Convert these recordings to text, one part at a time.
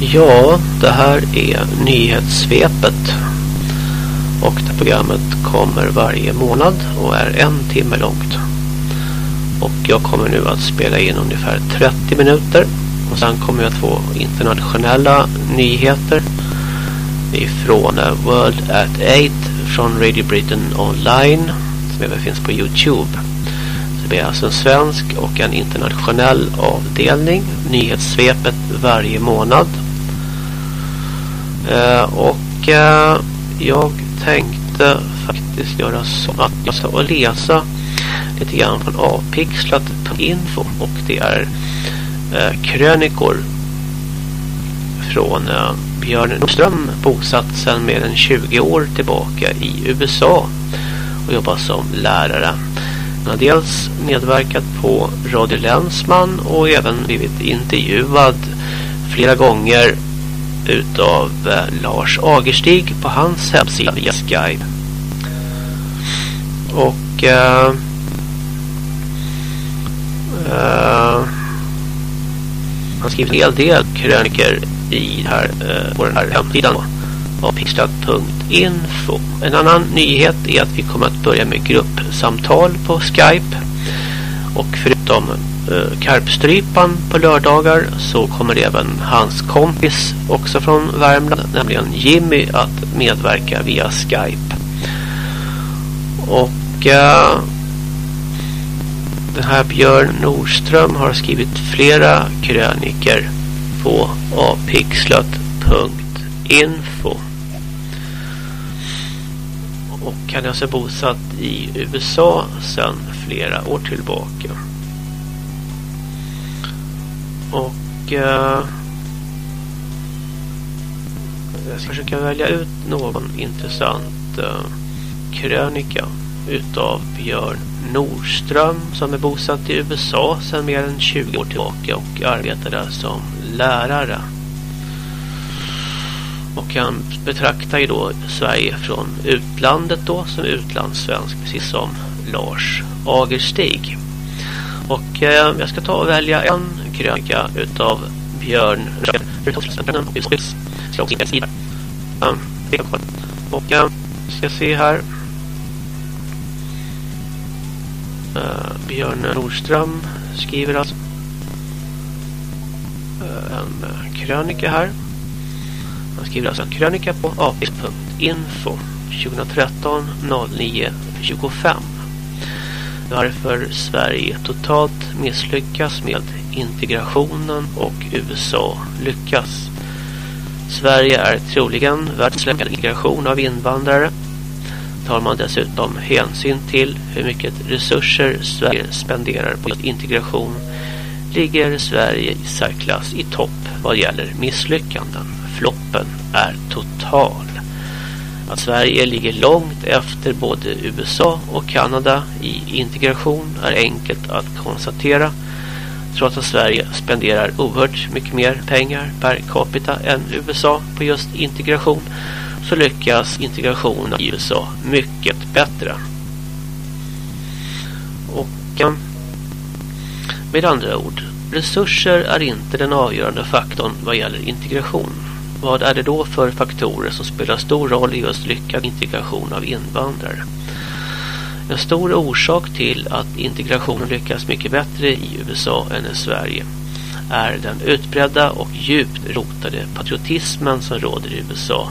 Ja, det här är nyhetssvepet. Och det programmet kommer varje månad och är en timme långt. Och jag kommer nu att spela in ungefär 30 minuter. Och sen kommer jag att få internationella nyheter ifrån World at 8 från Radio Britain Online som även finns på Youtube. Det blir alltså en svensk och en internationell avdelning. Nyhetssvepet varje månad. Eh, och eh, jag tänkte faktiskt göra så att jag ska läsa lite grann från avpixlat.info och det är eh, krönikor från Björn Nordström bosatt sedan mer än 20 år tillbaka i USA och jobbar som lärare. Han har dels medverkat på Radio Länsman och även blivit intervjuad flera gånger utav eh, Lars Agerstig på hans hemsida via Skype. Och eh, eh, han skriver en hel del kröniker i här, eh, på den här hemsidan av pixlat.info. En annan nyhet är att vi kommer att börja med gruppsamtal på Skype. Och förutom Eh, Karpstrypan på lördagar så kommer även hans kompis också från Värmland, nämligen Jimmy, att medverka via Skype. Och eh, den här Björn Nordström har skrivit flera kröniker på apixlat.info och han är alltså bosatt i USA sedan flera år tillbaka. Och eh, jag ska försöka välja ut någon intressant eh, krönika utav Björn Nordström som är bosatt i USA sedan mer än 20 år tillbaka och arbetar där som lärare. Och han betraktar ju då Sverige från utlandet då som utlandssvensk precis som Lars Agerstig. Och eh, jag ska ta och välja en krönika utav Björn och eh, ska se här Björn Nordström skriver alltså en krönika här. Han skriver alltså en krönika på apis.info 2013 09 25. Varför Sverige totalt misslyckas med integrationen och USA lyckas. Sverige är troligen världsläckande integration av invandrare tar man dessutom hänsyn till hur mycket resurser Sverige spenderar på integration ligger Sverige i särklass i topp vad gäller misslyckanden. Floppen är total. Att Sverige ligger långt efter både USA och Kanada i integration är enkelt att konstatera trots att Sverige spenderar oerhört mycket mer pengar per capita än USA på just integration så lyckas integrationen i USA mycket bättre. Och eh, med andra ord, resurser är inte den avgörande faktorn vad gäller integration. Vad är det då för faktorer som spelar stor roll i just lyckad integration av invandrare? En stor orsak till att integrationen lyckas mycket bättre i USA än i Sverige är den utbredda och djupt rotade patriotismen som råder i USA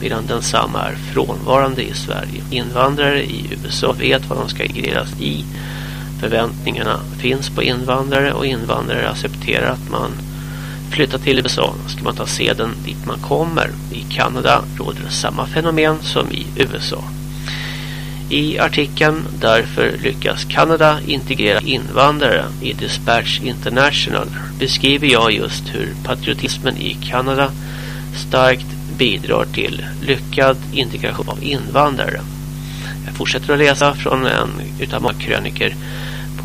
medan densamma är frånvarande i Sverige. Invandrare i USA vet vad de ska integreras i. Förväntningarna finns på invandrare och invandrare accepterar att man flytta till USA. Ska man ta seden dit man kommer. I Kanada råder samma fenomen som i USA. I artikeln Därför lyckas Kanada integrera invandrare i Dispatch International beskriver jag just hur patriotismen i Kanada starkt bidrar till lyckad integration av invandrare. Jag fortsätter att läsa från en utav många kröniker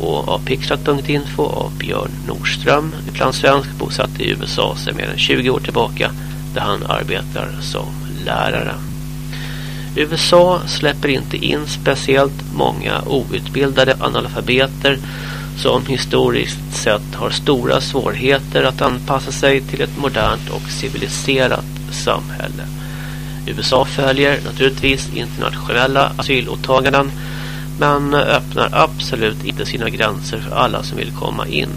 på apixlat.info av Björn Nordström, utlandssvensk bosatt i USA sedan mer än 20 år tillbaka där han arbetar som lärare. USA släpper inte in speciellt många outbildade analfabeter som historiskt sett har stora svårigheter att anpassa sig till ett modernt och civiliserat samhälle. USA följer naturligtvis internationella asylåtaganden men öppnar absolut inte sina gränser för alla som vill komma in.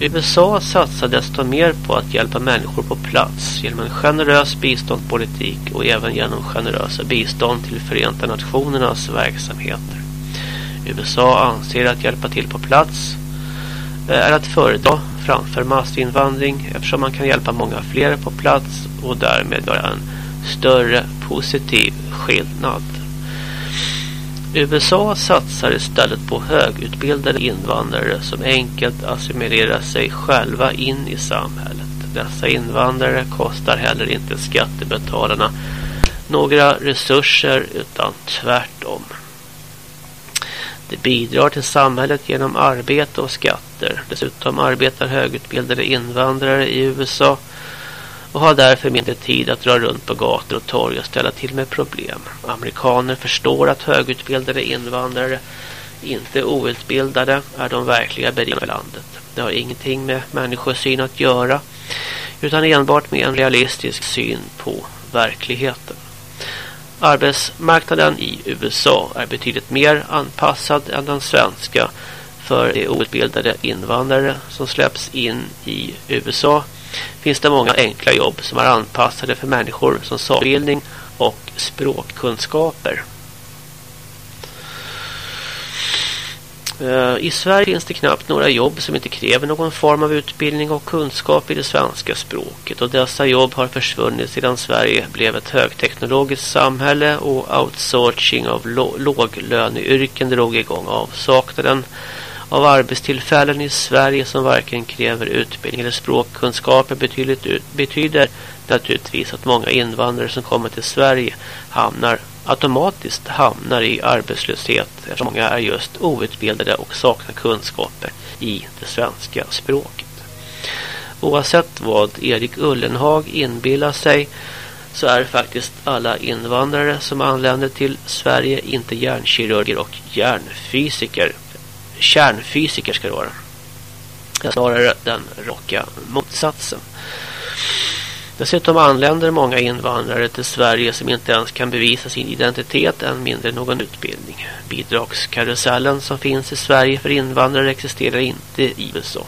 USA satsar desto mer på att hjälpa människor på plats genom en generös biståndspolitik och även genom generösa bistånd till Förenta Nationernas verksamheter. USA anser att hjälpa till på plats eh, är att föredra framför massinvandring eftersom man kan hjälpa många fler på plats och därmed göra en större positiv skillnad. USA satsar istället på högutbildade invandrare som enkelt assimilerar sig själva in i samhället. Dessa invandrare kostar heller inte skattebetalarna några resurser utan tvärtom. Det bidrar till samhället genom arbete och skatter. Dessutom arbetar högutbildade invandrare i USA och har därför mindre tid att dra runt på gator och torg och ställa till med problem. Amerikaner förstår att högutbildade invandrare inte outbildade är de verkliga berikarna för landet. Det har ingenting med människosyn att göra utan enbart med en realistisk syn på verkligheten. Arbetsmarknaden i USA är betydligt mer anpassad än den svenska för de outbildade invandrare som släpps in i USA finns det många enkla jobb som är anpassade för människor som saknar utbildning och språkkunskaper. Eh, I Sverige finns det knappt några jobb som inte kräver någon form av utbildning och kunskap i det svenska språket och dessa jobb har försvunnit sedan Sverige blev ett högteknologiskt samhälle och outsourcing av låglöneyrken drog igång avsaknaden av arbetstillfällen i Sverige som varken kräver utbildning eller språkkunskaper betydligt, betyder naturligtvis att många invandrare som kommer till Sverige hamnar automatiskt hamnar i arbetslöshet eftersom många är just outbildade och saknar kunskaper i det svenska språket. Oavsett vad Erik Ullenhag inbillar sig så är faktiskt alla invandrare som anländer till Sverige inte hjärnkirurger och hjärnfysiker kärnfysiker ska det vara. Snarare den raka motsatsen. Dessutom anländer många invandrare till Sverige som inte ens kan bevisa sin identitet än mindre någon utbildning. Bidragskarusellen som finns i Sverige för invandrare existerar inte i USA.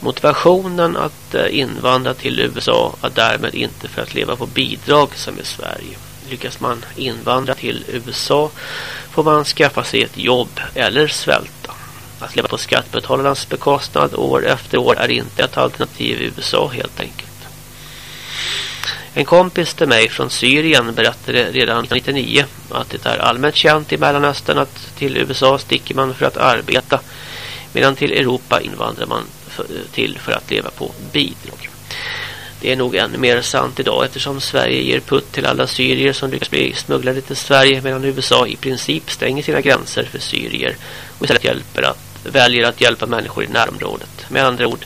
Motivationen att eh, invandra till USA är därmed inte för att leva på bidrag som i Sverige. Lyckas man invandra till USA får man skaffa sig ett jobb eller svälta. Att leva på skattebetalarnas bekostnad år efter år är inte ett alternativ i USA helt enkelt. En kompis till mig från Syrien berättade redan 1999 att det är allmänt känt i Mellanöstern att till USA sticker man för att arbeta medan till Europa invandrar man till för att leva på bidrag. Det är nog ännu mer sant idag eftersom Sverige ger putt till alla syrier som lyckas bli smugglade till Sverige medan USA i princip stänger sina gränser för syrier och istället hjälper att, väljer att hjälpa människor i närområdet. Med andra ord,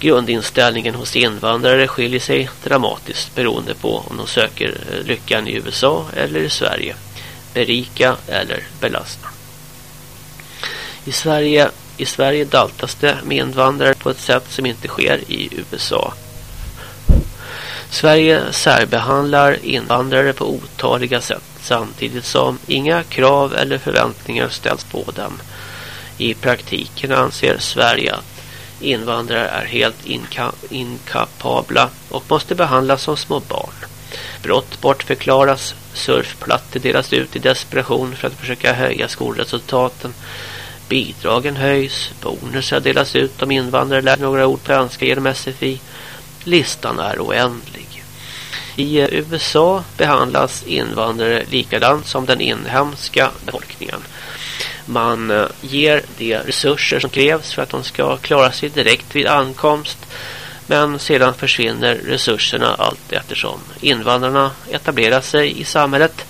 grundinställningen hos invandrare skiljer sig dramatiskt beroende på om de söker eh, lyckan i USA eller i Sverige. Berika eller belasta. I Sverige, I Sverige daltas det med invandrare på ett sätt som inte sker i USA. Sverige särbehandlar invandrare på otaliga sätt samtidigt som inga krav eller förväntningar ställs på dem. I praktiken anser Sverige att invandrare är helt inka inkapabla och måste behandlas som små barn. Brott bortförklaras, surfplattor delas ut i desperation för att försöka höja skolresultaten. Bidragen höjs, bonusar delas ut om invandrare lär några ord på önska genom SFI. Listan är oändlig. I USA behandlas invandrare likadant som den inhemska befolkningen. Man eh, ger de resurser som krävs för att de ska klara sig direkt vid ankomst. Men sedan försvinner resurserna allt eftersom invandrarna etablerar sig i samhället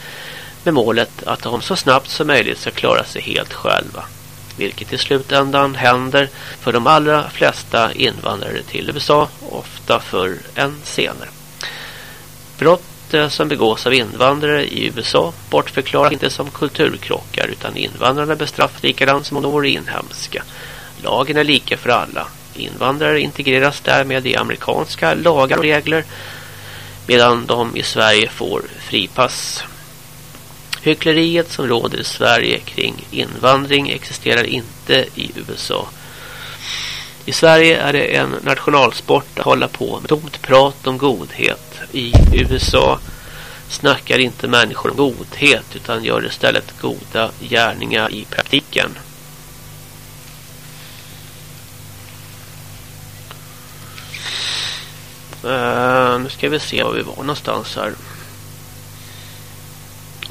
med målet att de så snabbt som möjligt ska klara sig helt själva vilket i slutändan händer för de allra flesta invandrare till USA, ofta förr än senare. Brott eh, som begås av invandrare i USA bortförklaras inte som kulturkrockar utan invandrarna bestraffas likadant som om de vore inhemska. Lagen är lika för alla. Invandrare integreras därmed i amerikanska lagar och regler medan de i Sverige får fripass. Hyckleriet som råder i Sverige kring invandring existerar inte i USA. I Sverige är det en nationalsport att hålla på med tomt prat om godhet. I USA snackar inte människor om godhet utan gör istället goda gärningar i praktiken. Uh, nu ska vi se var vi var någonstans här.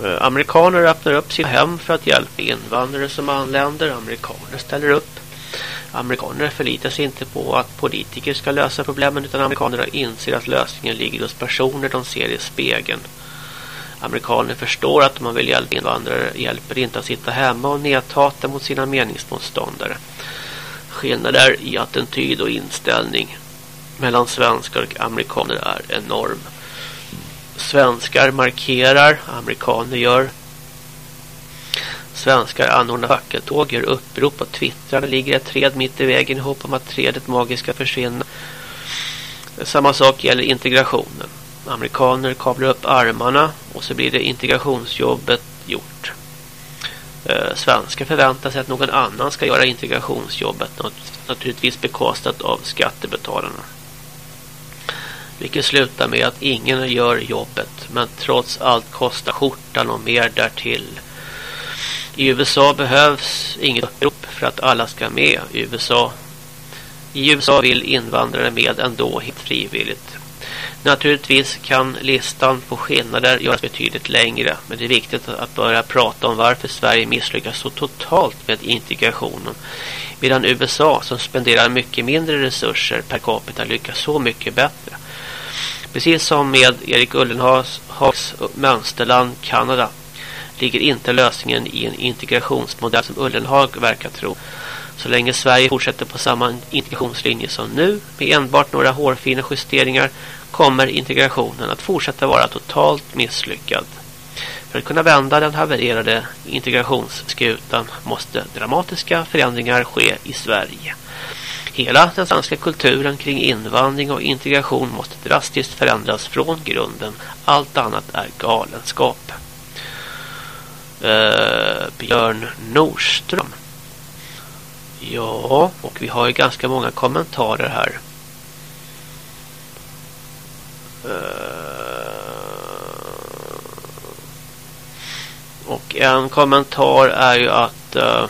Uh, amerikaner öppnar upp sina hem för att hjälpa invandrare som anländer. Amerikaner ställer upp. Amerikaner förlitar sig inte på att politiker ska lösa problemen utan amerikanerna inser att lösningen ligger hos personer de ser i spegeln. Amerikaner förstår att om man vill hjälpa invandrare hjälper det inte att sitta hemma och nedtata mot sina meningsmotståndare. Skillnader i attityd och inställning mellan svenskar och amerikaner är enorm. Svenskar markerar, amerikaner gör Svenskar anordnar fackeltåg, gör upprop på Twitter. Det ligger ett träd mitt i vägen i hopp om att trädet magiskt ska försvinna. Samma sak gäller integrationen. Amerikaner kablar upp armarna och så blir det integrationsjobbet gjort. Eh, svenskar förväntar sig att någon annan ska göra integrationsjobbet. Naturligtvis bekostat av skattebetalarna. Vilket slutar med att ingen gör jobbet. Men trots allt kostar skjortan och mer därtill. I USA behövs inget upprop för att alla ska med i USA. I USA vill invandrare med ändå helt frivilligt. Naturligtvis kan listan på skillnader göras betydligt längre. Men det är viktigt att börja prata om varför Sverige misslyckas så totalt med integrationen. Medan USA som spenderar mycket mindre resurser per capita lyckas så mycket bättre. Precis som med Erik Ullenhags mönsterland Kanada ligger inte lösningen i en integrationsmodell som Ullenhag verkar tro. Så länge Sverige fortsätter på samma integrationslinje som nu med enbart några hårfina justeringar kommer integrationen att fortsätta vara totalt misslyckad. För att kunna vända den havererade integrationsskutan måste dramatiska förändringar ske i Sverige. Hela den svenska kulturen kring invandring och integration måste drastiskt förändras från grunden. Allt annat är galenskap. Eh, Björn Norström. Ja, och vi har ju ganska många kommentarer här. Uh, och en kommentar är ju att uh,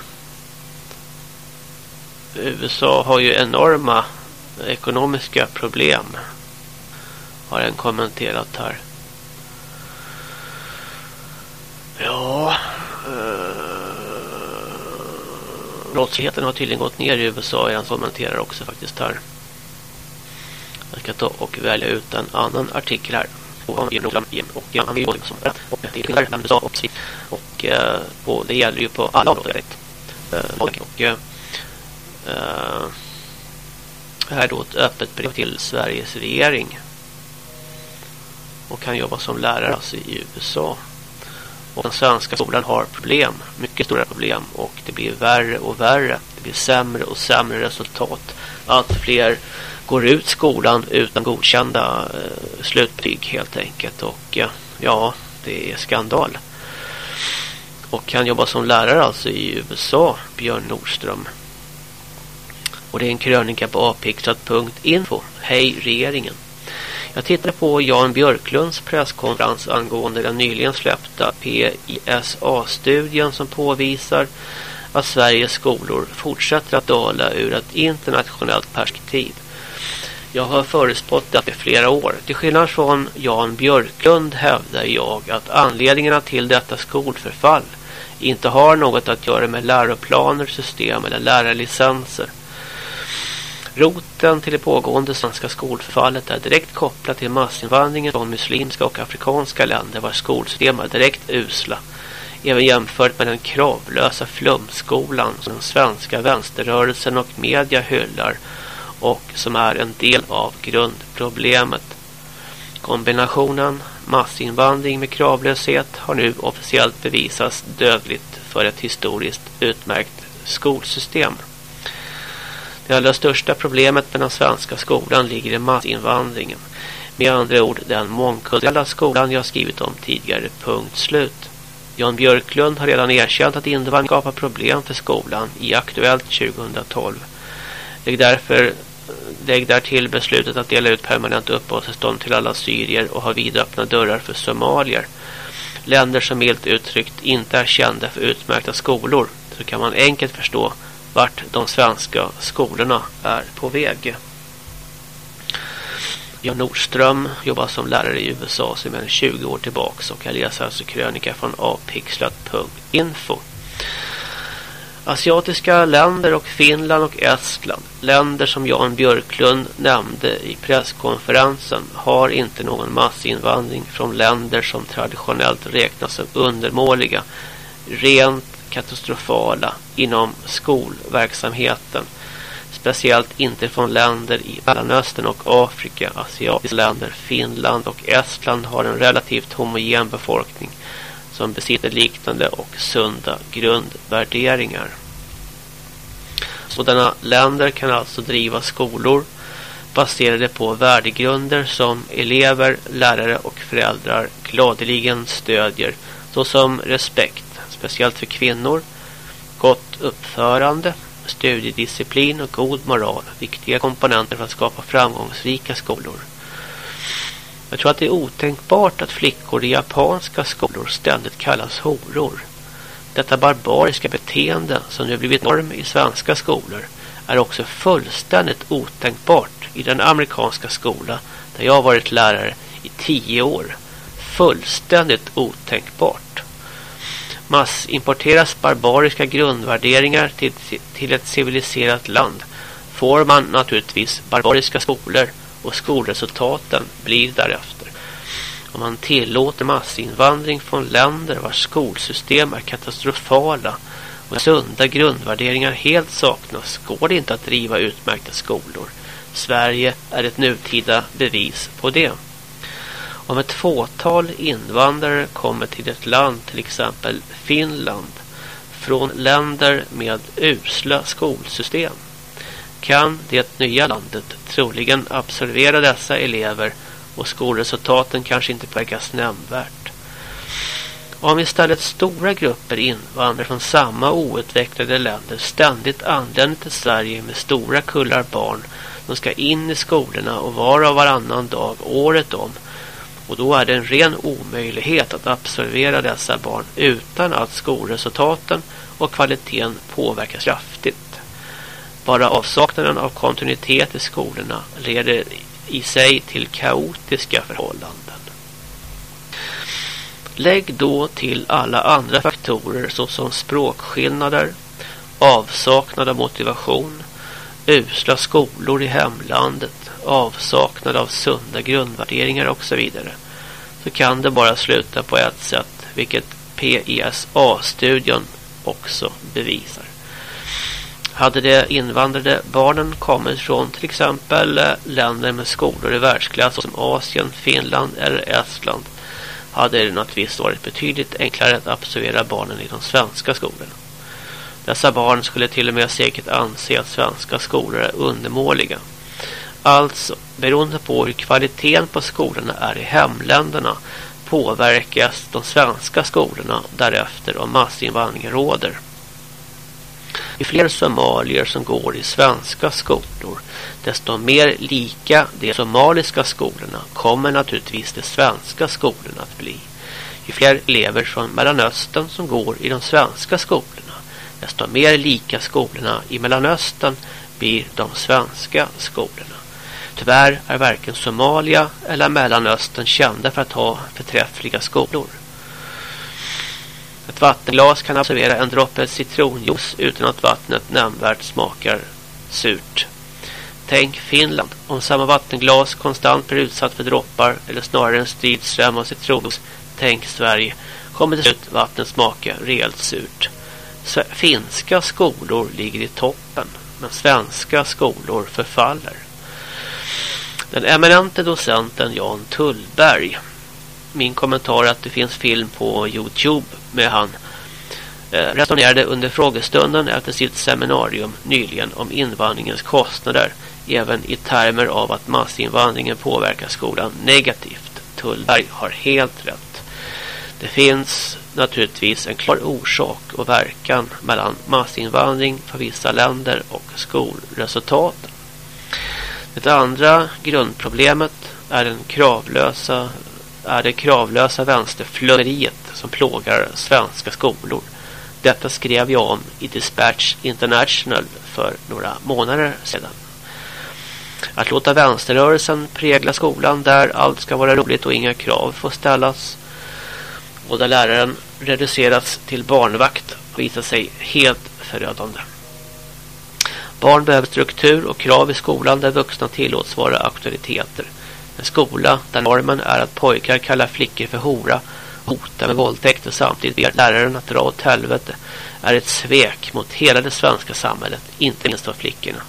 USA har ju enorma ekonomiska problem. Har en kommenterat här. Ja. Uh, brottsligheten har tydligen gått ner i USA. Jag kommenterar också faktiskt här. Jag ska ta och välja ut en annan artikel här. Och liksom eh, det gäller ju på alla områden. Eh, och och, eh, här då ett öppet brev till Sveriges regering. Och kan jobba som lärare alltså i USA. Och den svenska skolan har problem, mycket stora problem. Och det blir värre och värre. Det blir sämre och sämre resultat. Allt fler går ut skolan utan godkända eh, slutbetyg helt enkelt. Och eh, ja, det är skandal. Och han jobbar som lärare alltså i USA, Björn Nordström. Och det är en krönika på apixat.info. Hej regeringen. Jag tittade på Jan Björklunds presskonferens angående den nyligen släppta PISA-studien som påvisar att Sveriges skolor fortsätter att dala ur ett internationellt perspektiv. Jag har förutspått det i flera år. Till skillnad från Jan Björklund hävdar jag att anledningarna till detta skolförfall inte har något att göra med läroplaner, system eller lärarlicenser. Roten till det pågående svenska skolförfallet är direkt kopplat till massinvandringen från muslimska och afrikanska länder vars skolsystem är direkt usla. Även jämfört med den kravlösa flumskolan som den svenska vänsterrörelsen och media hyllar och som är en del av grundproblemet. Kombinationen massinvandring med kravlöshet har nu officiellt bevisats dödligt för ett historiskt utmärkt skolsystem. Det allra största problemet med den svenska skolan ligger i massinvandringen. Med andra ord den mångkulturella skolan jag skrivit om tidigare. Punkt slut. Jan Björklund har redan erkänt att invandring skapar problem för skolan i Aktuellt 2012. Lägg därför lägg där till beslutet att dela ut permanent uppehållstillstånd till alla syrier och ha vidöppna dörrar för somalier. Länder som milt uttryckt inte är kända för utmärkta skolor så kan man enkelt förstå vart de svenska skolorna är på väg. Jan Nordström jobbar som lärare i USA sedan 20 år tillbaka och jag läser alltså krönika från apixlat.info. Asiatiska länder och Finland och Estland, länder som Jan Björklund nämnde i presskonferensen, har inte någon massinvandring från länder som traditionellt räknas som undermåliga, rent katastrofala inom skolverksamheten. Speciellt inte från länder i Mellanöstern och Afrika, asiatiska länder, Finland och Estland har en relativt homogen befolkning som besitter liknande och sunda grundvärderingar. Sådana länder kan alltså driva skolor baserade på värdegrunder som elever, lärare och föräldrar gladeligen stödjer såsom respekt, speciellt för kvinnor, gott uppförande, studiedisciplin och god moral, viktiga komponenter för att skapa framgångsrika skolor. Jag tror att det är otänkbart att flickor i japanska skolor ständigt kallas horor. Detta barbariska beteende som nu blivit norm i svenska skolor är också fullständigt otänkbart i den amerikanska skola där jag varit lärare i tio år. Fullständigt otänkbart. Massimporteras barbariska grundvärderingar till, till ett civiliserat land får man naturligtvis barbariska skolor och skolresultaten blir därefter. Om man tillåter massinvandring från länder vars skolsystem är katastrofala och sunda grundvärderingar helt saknas går det inte att driva utmärkta skolor. Sverige är ett nutida bevis på det. Om ett fåtal invandrare kommer till ett land, till exempel Finland, från länder med usla skolsystem kan det nya landet troligen absorbera dessa elever och skolresultaten kanske inte påverkas nämnvärt. Om istället stora grupper invandrare från samma outvecklade länder ständigt anländer till Sverige med stora kullar barn som ska in i skolorna och var och varannan dag året om och då är det en ren omöjlighet att absorbera dessa barn utan att skolresultaten och kvaliteten påverkas kraftigt. Bara avsaknaden av kontinuitet i skolorna leder i sig till kaotiska förhållanden. Lägg då till alla andra faktorer såsom språkskillnader, avsaknad av motivation, usla skolor i hemlandet, avsaknad av sunda grundvärderingar och så vidare. Så kan det bara sluta på ett sätt, vilket PISA-studien också bevisar. Hade de invandrade barnen kommit från till exempel eh, länder med skolor i världsklass som Asien, Finland eller Estland hade det naturligtvis varit betydligt enklare att absorbera barnen i de svenska skolorna. Dessa barn skulle till och med säkert anse att svenska skolor är undermåliga. Alltså, beroende på hur kvaliteten på skolorna är i hemländerna påverkas de svenska skolorna därefter om massinvandring råder. Ju fler somalier som går i svenska skolor, desto mer lika de somaliska skolorna kommer naturligtvis de svenska skolorna att bli. Ju fler elever från Mellanöstern som går i de svenska skolorna, desto mer lika skolorna i Mellanöstern blir de svenska skolorna. Tyvärr är varken Somalia eller Mellanöstern kända för att ha förträffliga skolor. Ett vattenglas kan absorbera en droppe citronjuice utan att vattnet nämnvärt smakar surt. Tänk Finland. Om samma vattenglas konstant blir utsatt för droppar eller snarare en strid ström av citronjuice. Tänk Sverige. Kommer till slut vattnet smaka rejält surt. Finska skolor ligger i toppen men svenska skolor förfaller. Den eminente docenten Jan Tullberg min kommentar är att det finns film på Youtube med han eh, resonerade under frågestunden efter sitt seminarium nyligen om invandringens kostnader även i termer av att massinvandringen påverkar skolan negativt. Tullberg har helt rätt. Det finns naturligtvis en klar orsak och verkan mellan massinvandring för vissa länder och skolresultaten. Det andra grundproblemet är, den kravlösa, är det kravlösa vänsterflöderiet som plågar svenska skolor. Detta skrev jag om i Dispatch International för några månader sedan. Att låta vänsterrörelsen prägla skolan där allt ska vara roligt och inga krav får ställas och där läraren reducerats till barnvakt visar sig helt förödande. Barn behöver struktur och krav i skolan där vuxna tillåts vara auktoriteter. En skola där normen är att pojkar kallar flickor för hora och hotar med våldtäkt och samtidigt ber läraren att dra åt helvete är ett svek mot hela det svenska samhället, inte minst av flickorna.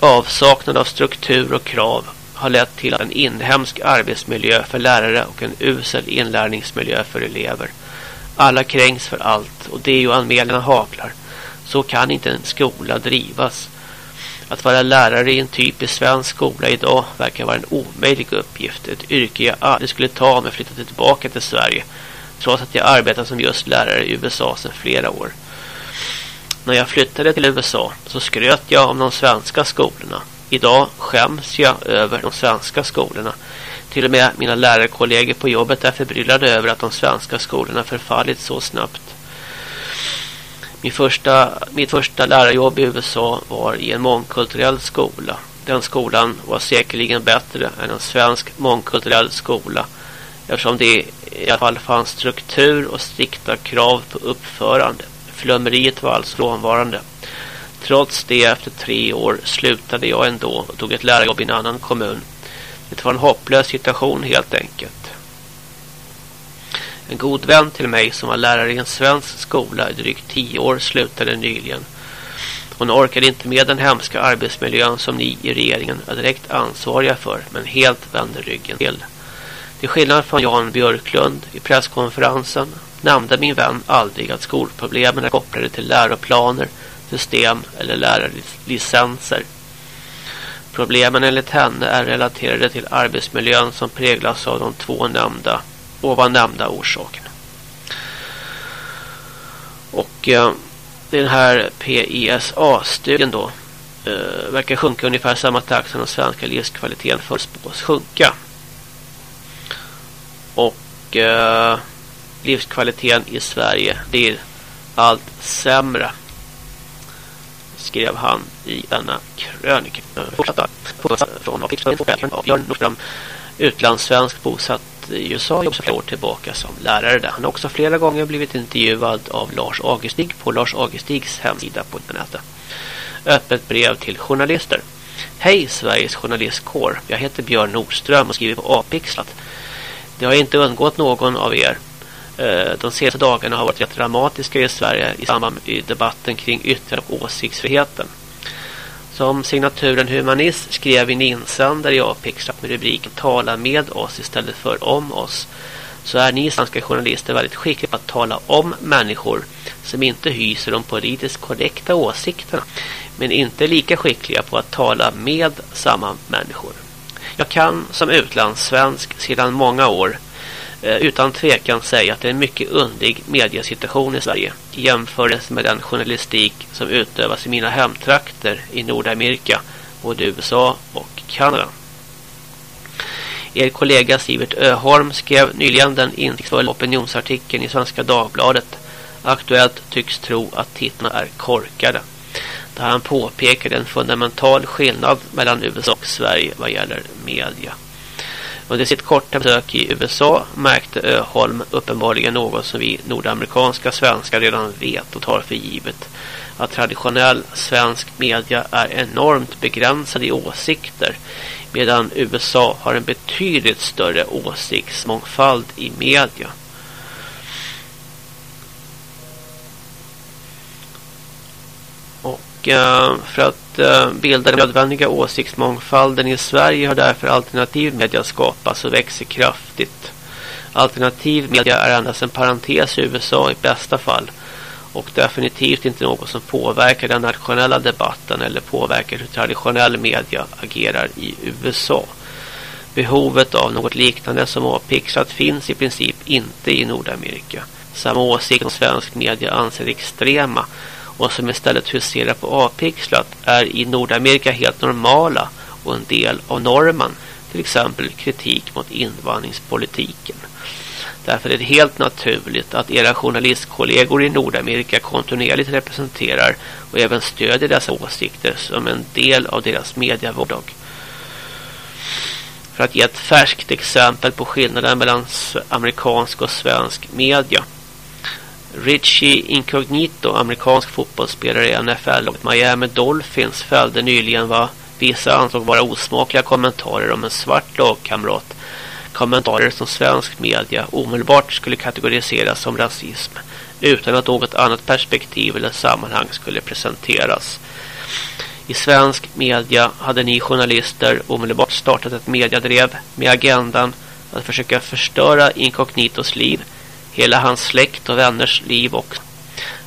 Avsaknad av struktur och krav har lett till en inhemsk arbetsmiljö för lärare och en usel inlärningsmiljö för elever. Alla kränks för allt och det är ju anmälningarna haklar. Så kan inte en skola drivas. Att vara lärare i en typisk svensk skola idag verkar vara en omöjlig uppgift. Ett yrke jag aldrig skulle ta om jag flyttade tillbaka till Sverige. Trots att jag arbetat som just lärare i USA sedan flera år. När jag flyttade till USA så skröt jag om de svenska skolorna. Idag skäms jag över de svenska skolorna. Till och med mina lärarkollegor på jobbet är förbryllade över att de svenska skolorna förfallit så snabbt. Min första, mitt första lärarjobb i USA var i en mångkulturell skola. Den skolan var säkerligen bättre än en svensk mångkulturell skola eftersom det i alla fall fanns struktur och strikta krav på uppförande. Flummeriet var alltså frånvarande. Trots det efter tre år slutade jag ändå och tog ett lärarjobb i en annan kommun. Det var en hopplös situation helt enkelt. En god vän till mig som var lärare i en svensk skola i drygt tio år slutade nyligen. Hon orkade inte med den hemska arbetsmiljön som ni i regeringen är direkt ansvariga för men helt vände ryggen till. Till skillnad från Jan Björklund i presskonferensen nämnde min vän aldrig att skolproblemen är kopplade till läroplaner, system eller lärarlicenser. Problemen enligt henne är relaterade till arbetsmiljön som präglas av de två nämnda ovan nämnda orsakerna. Och eh, den här PISA-studien då eh, verkar sjunka ungefär samma takt som den svenska livskvaliteten förutspås sjunka. Och eh, livskvaliteten i Sverige blir allt sämre skrev han i denna krönika. Eh, Fortsatta från Björn Nordström, utlandssvensk bosatt i USA Jobbat flera år tillbaka som lärare där. Han har också flera gånger blivit intervjuad av Lars Agestig på Lars Agestigs hemsida på internetet. Öppet brev till journalister. Hej Sveriges journalistkår. Jag heter Björn Nordström och skriver på Apixlat. Det har inte undgått någon av er. Eh, de senaste dagarna har varit rätt dramatiska i Sverige i samband med debatten kring yttrande- och åsiktsfriheten. Som signaturen Humanist skrev vi en insändare i pixlat med rubriken Tala med oss istället för om oss. Så är ni svenska journalister väldigt skickliga på att tala om människor som inte hyser de politiskt korrekta åsikterna. Men inte lika skickliga på att tala med samma människor. Jag kan som utlandssvensk sedan många år Eh, utan tvekan säga att det är en mycket undlig mediesituation i Sverige i jämförelse med den journalistik som utövas i mina hemtrakter i Nordamerika, både USA och Kanada. Er kollega Sivert Öholm skrev nyligen den insiktsfulla opinionsartikeln i Svenska Dagbladet. Aktuellt tycks tro att tittarna är korkade. Där han påpekade en fundamental skillnad mellan USA och Sverige vad gäller media. Under sitt korta besök i USA märkte Öholm uppenbarligen något som vi nordamerikanska svenskar redan vet och tar för givet. Att traditionell svensk media är enormt begränsad i åsikter medan USA har en betydligt större åsiktsmångfald i media. Och eh, för att Eh, bilda den nödvändiga åsiktsmångfalden i Sverige har därför alternativ media skapats och växer kraftigt. Alternativ media är endast en parentes i USA i bästa fall och definitivt inte något som påverkar den nationella debatten eller påverkar hur traditionell media agerar i USA. Behovet av något liknande som avpixlat finns i princip inte i Nordamerika. Samma åsikt som svensk media anser extrema och som istället huserar på avpixlat är i Nordamerika helt normala och en del av normen, till exempel kritik mot invandringspolitiken. Därför är det helt naturligt att era journalistkollegor i Nordamerika kontinuerligt representerar och även stödjer dessa åsikter som en del av deras medievardag. För att ge ett färskt exempel på skillnaden mellan amerikansk och svensk media. Richie Incognito, amerikansk fotbollsspelare i NFL och Miami Dolphins följde nyligen vad vissa ansåg vara osmakliga kommentarer om en svart lagkamrat kommentarer som svensk media omedelbart skulle kategoriseras som rasism utan att något annat perspektiv eller sammanhang skulle presenteras. I svensk media hade ni journalister omedelbart startat ett mediadrev med agendan att försöka förstöra Incognitos liv, hela hans släkt och vänners liv och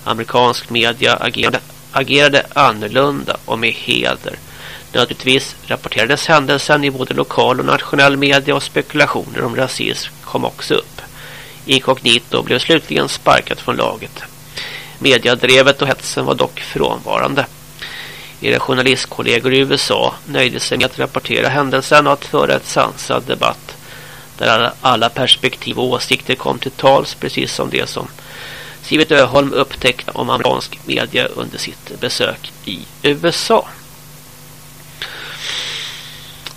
amerikansk media agerade, agerade annorlunda och med heder. Naturligtvis rapporterades händelsen i både lokal och nationell media och spekulationer om rasism kom också upp. Inkognito blev slutligen sparkat från laget. Mediadrevet och hetsen var dock frånvarande. Era journalistkollegor i USA nöjde sig med att rapportera händelsen och att föra ett sansad debatt där alla, perspektiv och åsikter kom till tals precis som det som Sivet Öholm upptäckte om amerikansk media under sitt besök i USA.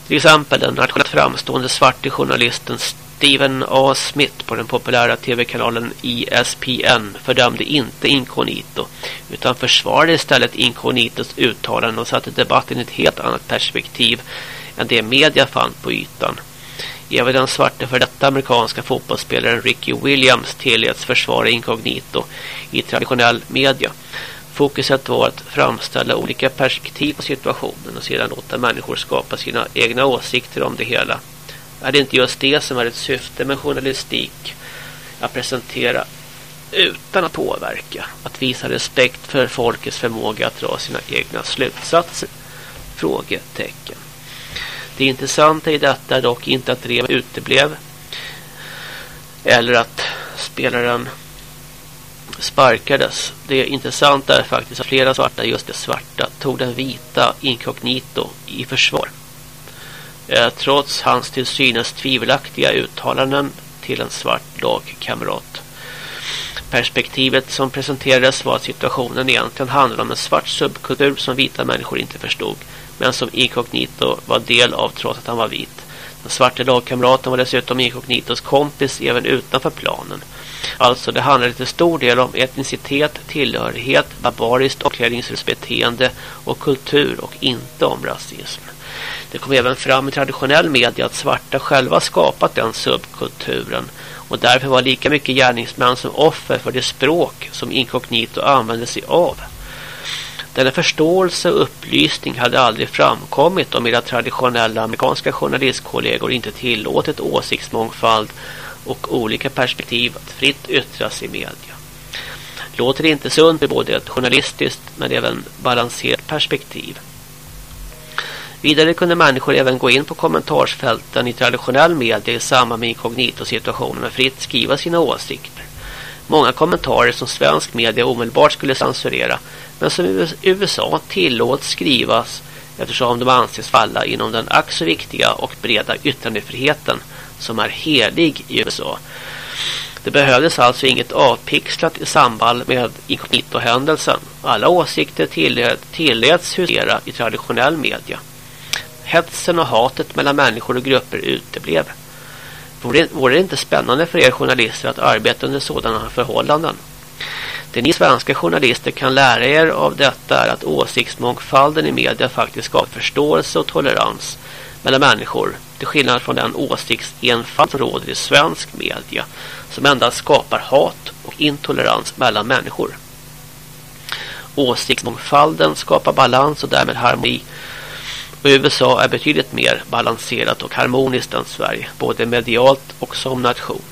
Till exempel den nationellt framstående svarte journalisten Steven A. Smith på den populära tv-kanalen ESPN fördömde inte Incognito utan försvarade istället Incognitos uttalanden och satte debatten i ett helt annat perspektiv än det media fann på ytan. Även den svarte för detta amerikanska fotbollsspelaren Ricky Williams tilläts försvara inkognito i traditionell media. Fokuset var att framställa olika perspektiv på situationen och sedan låta människor skapa sina egna åsikter om det hela. Är det inte just det som är ett syfte med journalistik? Att presentera utan att påverka. Att visa respekt för folkets förmåga att dra sina egna slutsatser. Frågetecken. Det intressanta i detta är dock inte att Rema uteblev. Eller att spelaren sparkades. Det intressanta är faktiskt att flera svarta, just det svarta, tog den vita inkognito i försvar. Eh, trots hans till synes tvivelaktiga uttalanden till en svart lagkamrat. Perspektivet som presenterades var att situationen egentligen handlade om en svart subkultur som vita människor inte förstod, men som inkognito var del av trots att han var vit. Den svarte lagkamraten var dessutom inkognitos kompis även utanför planen. Alltså det handlade till stor del om etnicitet, tillhörighet, barbariskt omklädningsrumsbeteende och kultur och inte om rasism. Det kom även fram i traditionell media att svarta själva skapat den subkulturen och därför var lika mycket gärningsmän som offer för det språk som inkognito använde sig av. Denna förståelse och upplysning hade aldrig framkommit om era traditionella amerikanska journalistkollegor inte tillåtit åsiktsmångfald och olika perspektiv att fritt yttras i media. Låter det inte sunt med både ett journalistiskt men även balanserat perspektiv. Vidare kunde människor även gå in på kommentarsfälten i traditionell media i samband med inkognito-situationen och fritt skriva sina åsikter. Många kommentarer som svensk media omedelbart skulle censurera men som i USA tillåts skrivas eftersom de anses falla inom den ack så viktiga och breda yttrandefriheten som är helig i USA. Det behövdes alltså inget avpixlat i samband med inkognito-händelsen. Alla åsikter tilläts husera i traditionell media. Hetsen och hatet mellan människor och grupper uteblev. Vore, vore det inte spännande för er journalister att arbeta under sådana förhållanden? Det ni svenska journalister kan lära er av detta är att åsiktsmångfalden i media faktiskt skapar förståelse och tolerans mellan människor till skillnad från den åsiktsenfald som råder i svensk media som endast skapar hat och intolerans mellan människor. Åsiktsmångfalden skapar balans och därmed harmoni och USA är betydligt mer balanserat och harmoniskt än Sverige, både medialt och som nation.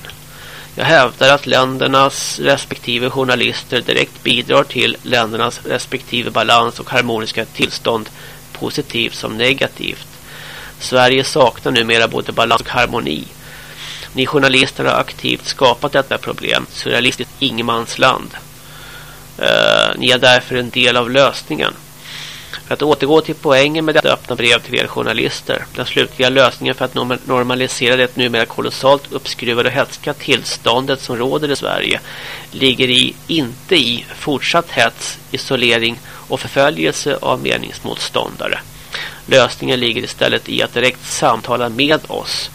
Jag hävdar att ländernas respektive journalister direkt bidrar till ländernas respektive balans och harmoniska tillstånd positivt som negativt. Sverige saknar numera både balans och harmoni. Ni journalister har aktivt skapat detta problem. Surrealistiskt ingenmansland. Uh, ni är därför en del av lösningen. För att återgå till poängen med detta öppna brev till er journalister. Den slutliga lösningen för att normalisera det numera kolossalt uppskruvade och hetska tillståndet som råder i Sverige ligger i, inte i fortsatt hets, isolering och förföljelse av meningsmotståndare. Lösningen ligger istället i att direkt samtala med oss.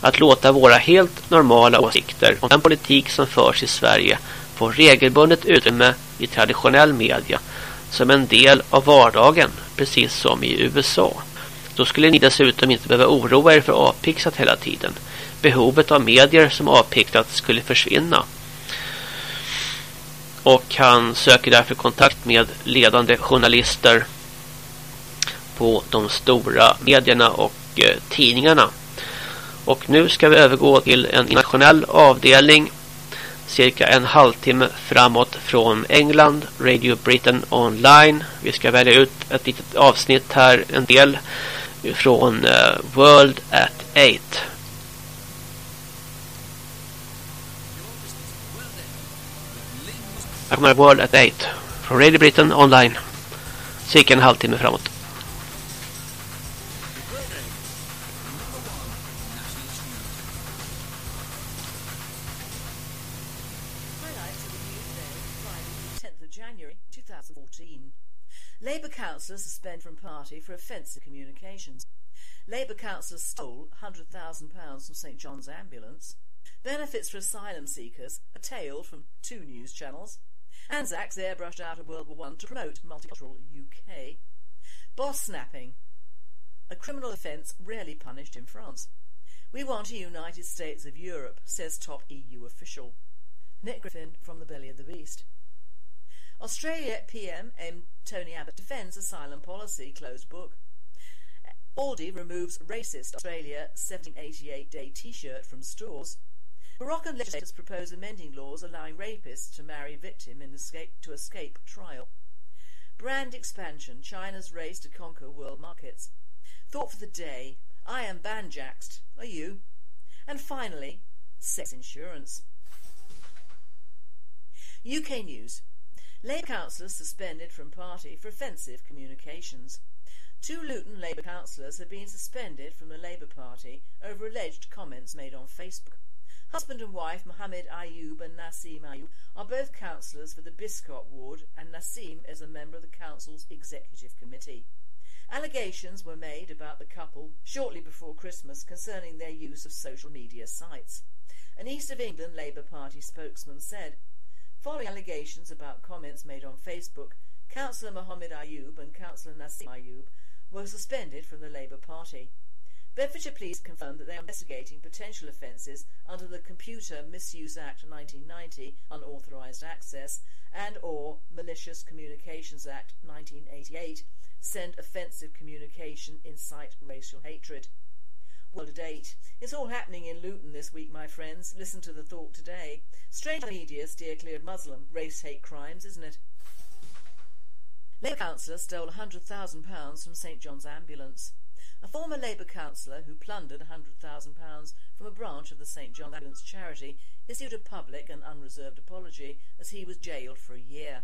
Att låta våra helt normala åsikter om den politik som förs i Sverige få regelbundet utrymme i traditionell media som en del av vardagen, precis som i USA. Då skulle ni dessutom inte behöva oroa er för avpixat hela tiden. Behovet av medier som avpixat skulle försvinna. Och han söker därför kontakt med ledande journalister på de stora medierna och eh, tidningarna. Och nu ska vi övergå till en internationell avdelning cirka en halvtimme framåt från England, Radio Britain Online. Vi ska välja ut ett litet avsnitt här, en del från uh, World at 8. Här kommer World at 8 från Radio Britain Online. Cirka en halvtimme framåt. Labour councillors suspended from party for offensive communications. Labour councillors stole £100,000 from St John's Ambulance. Benefits for asylum seekers, a tale from two news channels. Anzacs airbrushed out of World War I to promote multicultural UK. Boss snapping, a criminal offence rarely punished in France. We want a United States of Europe, says top EU official. Nick Griffin from the belly of the beast. Australia PM M. Tony Abbott defends asylum policy, closed book. Aldi removes racist Australia 1788 Day T-shirt from stores. Moroccan legislators propose amending laws allowing rapists to marry victim escape, to escape trial. Brand expansion, China's race to conquer world markets. Thought for the day, I am banjaxed, are you? And finally, sex insurance. UK News. Labour councillors suspended from party for offensive communications. Two Luton Labour councillors have been suspended from the Labour Party over alleged comments made on Facebook. Husband and wife Mohammed Ayub and Nassim Ayub are both councillors for the Biscot ward and Nassim is a member of the council's executive committee. Allegations were made about the couple shortly before Christmas concerning their use of social media sites. An East of England Labour Party spokesman said Following allegations about comments made on Facebook, Councillor Mohammed Ayoub and Councillor Nassim Ayub were suspended from the Labour Party. Bedfordshire Police confirmed that they are investigating potential offences under the Computer Misuse Act 1990 unauthorised access and or Malicious Communications Act 1988 send offensive communication incite racial hatred. World at 8. It's all happening in Luton this week, my friends. Listen to the thought today. Strange media steer clear of Muslim race hate crimes, isn't it? Labour councillor stole £100,000 from St John's Ambulance. A former Labour councillor who plundered £100,000 from a branch of the St John's Ambulance charity issued a public and unreserved apology as he was jailed for a year.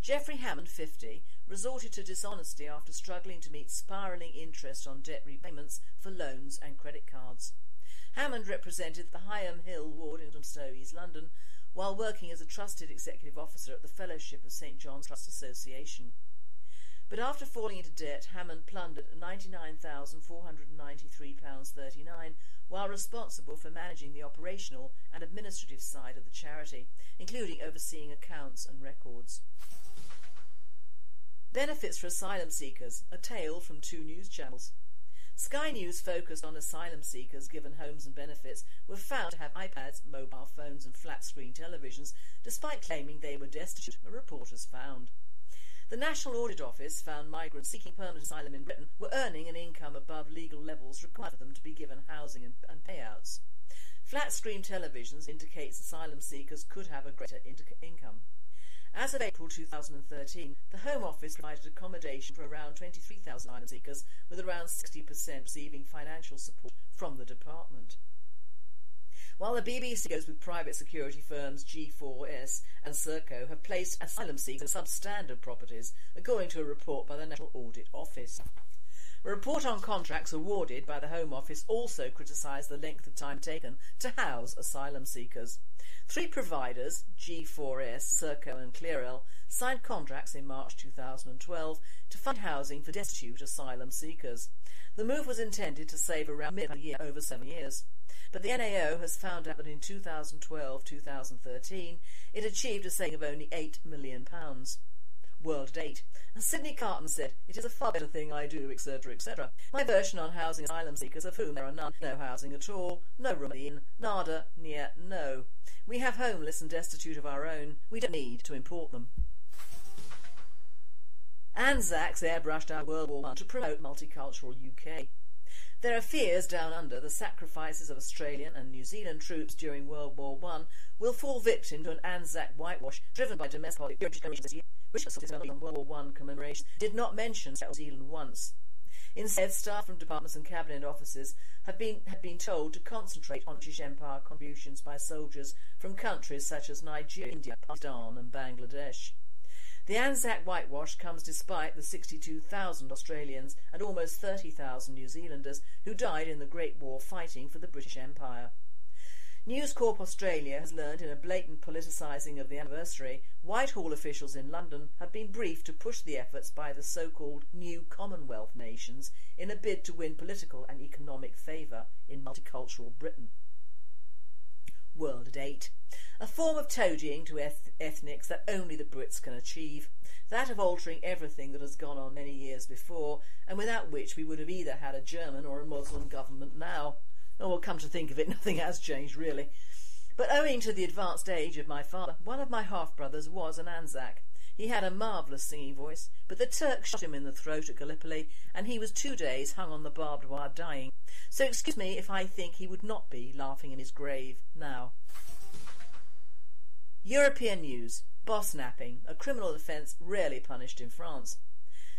Geoffrey Hammond, 50, resorted to dishonesty after struggling to meet spiralling interest on debt repayments for loans and credit cards. Hammond represented the Higham Hill ward in Stowe, East London, while working as a trusted executive officer at the Fellowship of St John's Trust Association. But after falling into debt, Hammond plundered £99,493.39 while responsible for managing the operational and administrative side of the charity, including overseeing accounts and records. Benefits for asylum seekers, a tale from two news channels. Sky News focused on asylum seekers given homes and benefits were found to have iPads, mobile phones and flat-screen televisions despite claiming they were destitute, a report has found. The National Audit Office found migrants seeking permanent asylum in Britain were earning an income above legal levels required for them to be given housing and, and payouts. Flat screen televisions indicates asylum seekers could have a greater income. As of April 2013, the Home Office provided accommodation for around 23,000 asylum seekers, with around 60% receiving financial support from the department. While the BBC goes with private security firms G4S and Serco have placed asylum seekers in substandard properties, according to a report by the National Audit Office. A report on contracts awarded by the Home Office also criticised the length of time taken to house asylum seekers. Three providers, G4S, Serco and Clearel, signed contracts in March 2012 to fund housing for destitute asylum seekers. The move was intended to save around a million over seven years. But the NAO has found out that in 2012-2013 it achieved a saving of only £8 million. World date. And Sydney Carton said, It is a far better thing I do, etc., etc. My version on housing asylum seekers, of whom there are none, no housing at all, no room in, nada, near, no. We have homeless and destitute of our own. We don't need to import them. Anzacs airbrushed out World War I to promote multicultural UK. There are fears down under the sacrifices of Australian and New Zealand troops during World War I will fall victim to an Anzac whitewash driven by domestic politics this year. British on World War I commemoration did not mention New Zealand once. Instead, staff from departments and cabinet offices have been, have been told to concentrate on British Empire contributions by soldiers from countries such as Nigeria, India, Pakistan and Bangladesh. The Anzac whitewash comes despite the 62,000 Australians and almost 30,000 New Zealanders who died in the Great War fighting for the British Empire. News Corp Australia has learned in a blatant politicising of the anniversary, Whitehall officials in London have been briefed to push the efforts by the so-called new Commonwealth nations in a bid to win political and economic favour in multicultural Britain. World at 8. A form of toadying to eth- ethnics that only the Brits can achieve. That of altering everything that has gone on many years before, and without which we would have either had a German or a Muslim government now. Oh, well, come to think of it, nothing has changed, really. But owing to the advanced age of my father, one of my half-brothers was an Anzac. He had a marvellous singing voice, but the Turks shot him in the throat at Gallipoli, and he was two days hung on the barbed wire dying. So excuse me if I think he would not be laughing in his grave now. European news. Boss napping, a criminal offence rarely punished in France.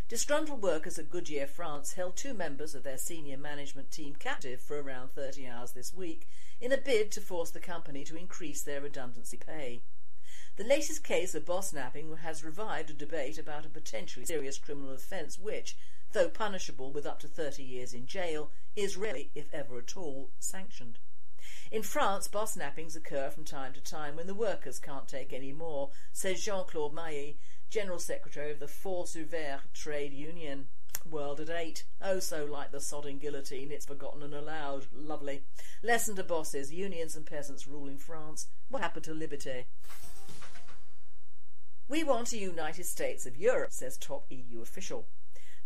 Disgruntled workers at Goodyear, France, held two members of their senior management team captive for around 30 hours this week in a bid to force the company to increase their redundancy pay. The latest case of boss napping has revived a debate about a potentially serious criminal offence which, though punishable with up to 30 years in jail, is rarely, if ever at all, sanctioned. In France, boss nappings occur from time to time when the workers can't take any more, says Jean-Claude Mailly, General Secretary of the Force Ouverte Trade Union. World at eight. Oh, so like the sodding guillotine, it's forgotten and allowed. Lovely. Lesson to bosses, unions and peasants ruling France. What happened to liberté? We want a United States of Europe, says top EU official.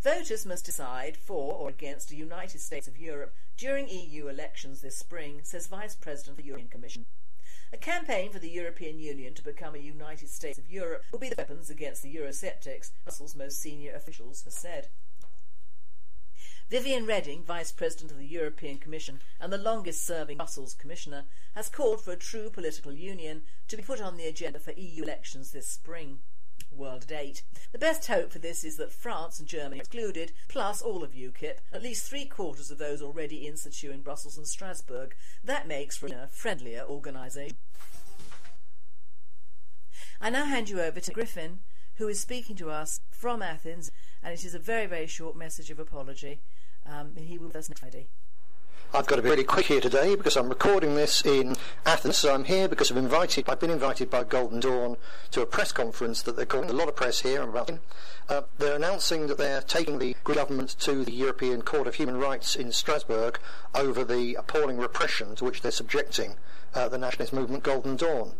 Voters must decide for or against a United States of Europe during EU elections this spring, says Vice President of the European Commission. A campaign for the European Union to become a United States of Europe will be the weapons against the Eurosceptics, Brussels' most senior officials have said. Viviane Reding, Vice President of the European Commission and the longest serving Brussels Commissioner, has called for a true political union to be put on the agenda for EU elections this spring. World date. The best hope for this is that France and Germany excluded, plus all of UKIP, at least three quarters of those already in situ in Brussels and Strasbourg. That makes for a friendlier organisation. I now hand you over to Griffin, who is speaking to us from Athens, and it is a very, very short message of apology. Um, he will be with us next Friday. I've got to be really quick here today because I'm recording this in Athens. So I'm here because I've invited, I've been invited by Golden Dawn to a press conference that they're calling a lot of press here. about. Uh, they're announcing that they're taking the government to the European Court of Human Rights in Strasbourg over the appalling repression to which they're subjecting uh, the nationalist movement Golden Dawn.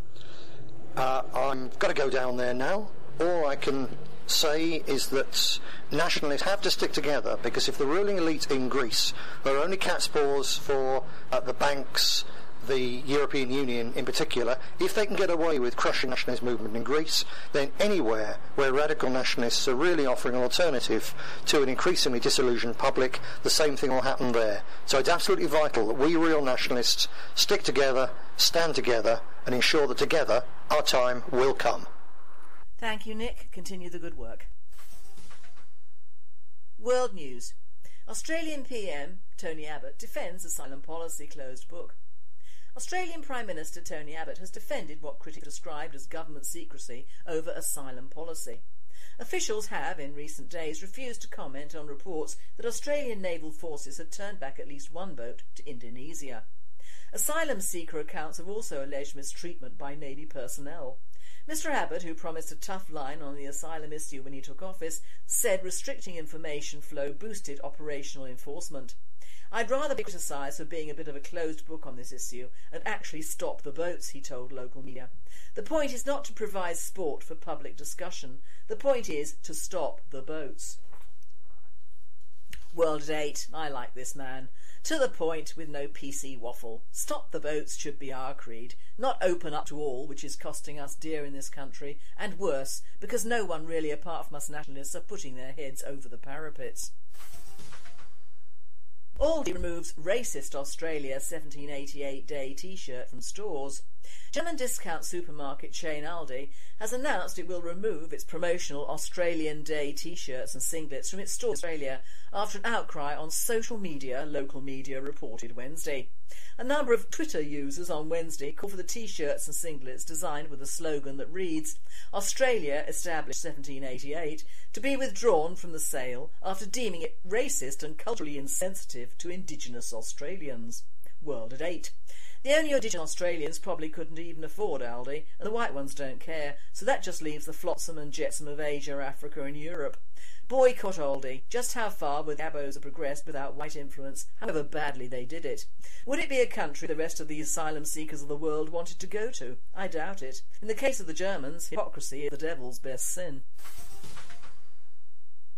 Uh, I've got to go down there now. or I can say is that nationalists have to stick together because if the ruling elite in Greece are only catspaws for uh, the banks, the European Union in particular, if they can get away with crushing nationalist movement in Greece, then anywhere where radical nationalists are really offering an alternative to an increasingly disillusioned public, the same thing will happen there. So it's absolutely vital that we real nationalists stick together, stand together, and ensure that together our time will come. Thank you, Nick. Continue the good work. World News. Australian PM Tony Abbott defends asylum policy closed book. Australian Prime Minister Tony Abbott has defended what critics described as government secrecy over asylum policy. Officials have, in recent days, refused to comment on reports that Australian naval forces had turned back at least one boat to Indonesia. Asylum seeker accounts have also alleged mistreatment by Navy personnel. Mr Abbott, who promised a tough line on the asylum issue when he took office, said restricting information flow boosted operational enforcement. I'd rather be criticised for being a bit of a closed book on this issue and actually stop the boats, he told local media. The point is not to provide sport for public discussion. The point is to stop the boats. World at 8. I like this man. To the point with no PC waffle. Stop the boats should be our creed, not open up to all, which is costing us dear in this country, and worse, because no one really apart from us nationalists are putting their heads over the parapets. Aldi removes racist Australia 1788 Day t-shirt from stores. German discount supermarket chain Aldi has announced it will remove its promotional Australian Day t-shirts and singlets from its stores in Australia after an outcry on social media, local media reported Wednesday. A number of Twitter users on Wednesday called for the t-shirts and singlets designed with a slogan that reads, Australia, established 1788, to be withdrawn from the sale after deeming it racist and culturally insensitive to Indigenous Australians. World at 8. The only Indigenous Australians probably couldn't even afford Aldi, and the white ones don't care, so that just leaves the flotsam and jetsam of Asia, Africa and Europe. Boycott Aldi. Just how far would Abos have progressed without white influence, however badly they did it? Would it be a country the rest of the asylum seekers of the world wanted to go to? I doubt it. In the case of the Germans, hypocrisy is the devil's best sin.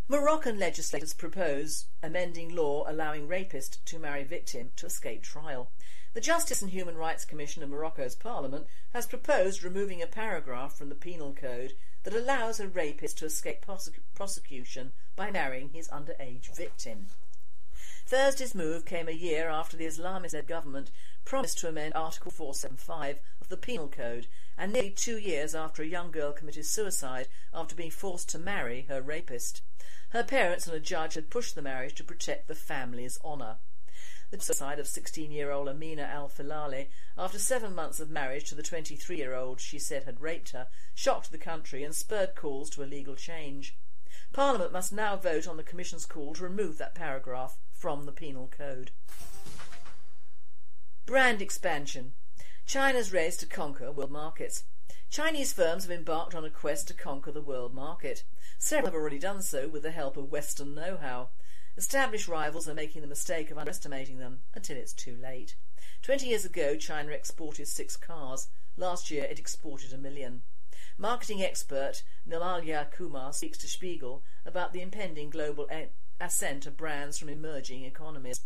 Moroccan legislators propose amending law allowing rapist to marry victim to escape trial. The Justice and Human Rights Commission of Morocco's parliament has proposed removing a paragraph from the penal code that allows a rapist to escape prosecution by marrying his underage victim. Thursday's move came a year after the Islamist-led government promised to amend Article 475 of the Penal Code and nearly two years after a young girl committed suicide after being forced to marry her rapist. Her parents and a judge had pushed the marriage to protect the family's honour. The suicide of 16-year-old Amina Al-Filali after seven months of marriage to the 23-year-old she said had raped her shocked the country and spurred calls to a legal change. Parliament must now vote on the Commission's call to remove that paragraph from the Penal Code. Brand expansion. China's race to conquer world markets. Chinese firms have embarked on a quest to conquer the world market. Several have already done so with the help of Western know-how. Established rivals are making the mistake of underestimating them until it's too late. Twenty years ago, China exported six cars. Last year, it exported a million. Marketing expert Nilalya Kumar speaks to Spiegel about the impending global ascent of brands from emerging economies.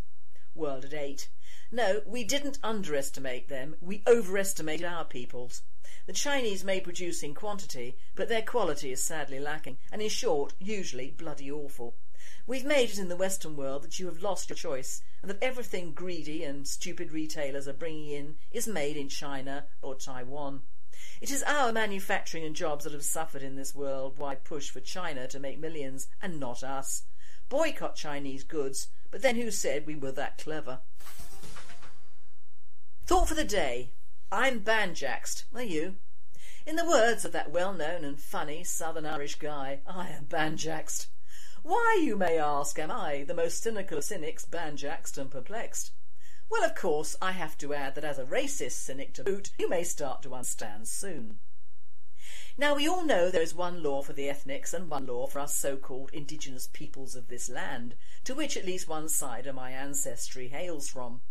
World at eight. No, we didn't underestimate them, we overestimated our peoples. The Chinese may produce in quantity, but their quality is sadly lacking, and in short, usually bloody awful. We've made it in the Western world that you have lost your choice, and that everything greedy and stupid retailers are bringing in is made in China or Taiwan. It is our manufacturing and jobs that have suffered in this worldwide push for China to make millions, and not us. Boycott Chinese goods, but then who said we were that clever? Thought for the day. I'm banjaxed. Are you? In the words of that well-known and funny Southern Irish guy, I am banjaxed. Why, you may ask, am I, the most cynical of cynics, banjaxed and perplexed? Well, of course, I have to add that as a racist cynic to boot, you may start to understand soon. Now, we all know there is one law for the ethnics and one law for us so-called indigenous peoples of this land, to which at least one side of my ancestry hails from.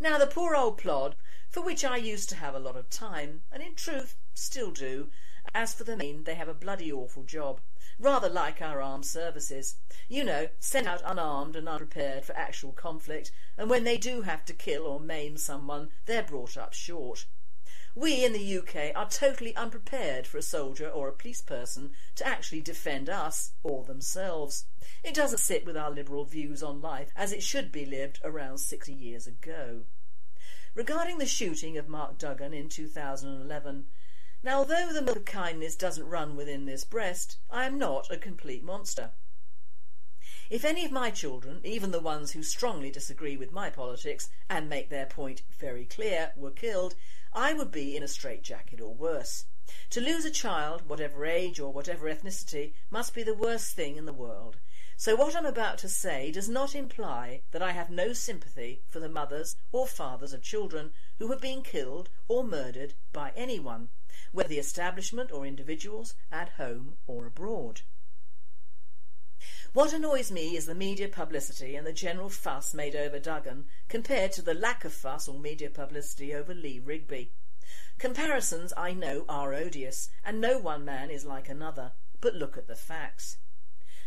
Now, the poor old plod, for which I used to have a lot of time, and in truth still do, as for the main, they have a bloody awful job. Rather like our armed services. You know, sent out unarmed and unprepared for actual conflict, and when they do have to kill or maim someone, they're brought up short. We in the UK are totally unprepared for a soldier or a police person to actually defend us or themselves. It doesn't sit with our liberal views on life as it should be lived around 60 years ago. Regarding the shooting of Mark Duggan in 2011, now although the milk of kindness doesn't run within this breast, I am not a complete monster. If any of my children, even the ones who strongly disagree with my politics and make their point very clear, were killed, I would be in a straitjacket or worse. To lose a child, whatever age or whatever ethnicity, must be the worst thing in the world. So what I'm about to say does not imply that I have no sympathy for the mothers or fathers of children who have been killed or murdered by anyone, whether the establishment or individuals, at home or abroad. What annoys me is the media publicity and the general fuss made over Duggan compared to the lack of fuss or media publicity over Lee Rigby. Comparisons, I know, are odious, and no one man is like another, but look at the facts.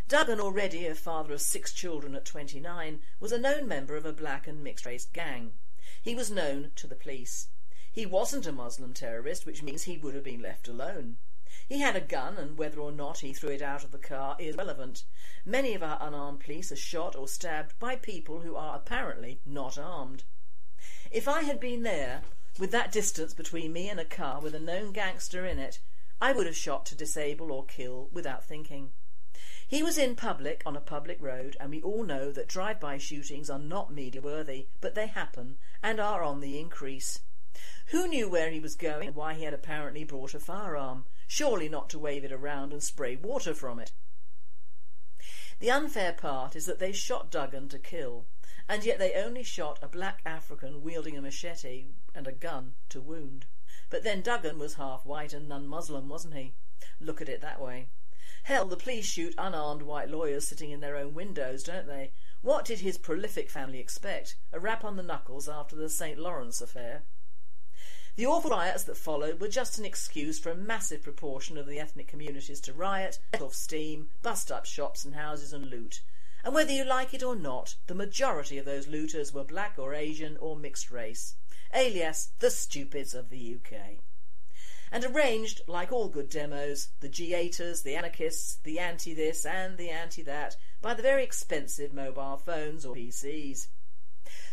Duggan, already a father of six children at 29, was a known member of a black and mixed race gang. He was known to the police. He wasn't a Muslim terrorist, which means he would have been left alone. He had a gun, and whether or not he threw it out of the car is irrelevant. Many of our unarmed police are shot or stabbed by people who are apparently not armed. If I had been there, with that distance between me and a car with a known gangster in it, I would have shot to disable or kill without thinking. He was in public on a public road, and we all know that drive-by shootings are not media-worthy, but they happen and are on the increase. Who knew where he was going and why he had apparently brought a firearm? Surely not to wave it around and spray water from it. The unfair part is that they shot Duggan to kill, and yet they only shot a black African wielding a machete and a gun to wound. But then Duggan was half white and non-Muslim, wasn't he? Look at it that way. Hell, the police shoot unarmed white lawyers sitting in their own windows, don't they? What did his prolific family expect? A rap on the knuckles after the St. Lawrence affair? The awful riots that followed were just an excuse for a massive proportion of the ethnic communities to riot, let off steam, bust up shops and houses and loot. And whether you like it or not, the majority of those looters were black or Asian or mixed race, alias the stupids of the UK. And arranged, like all good demos, the G8ers, the anarchists, the anti-this and the anti-that, by the very expensive mobile phones or PCs.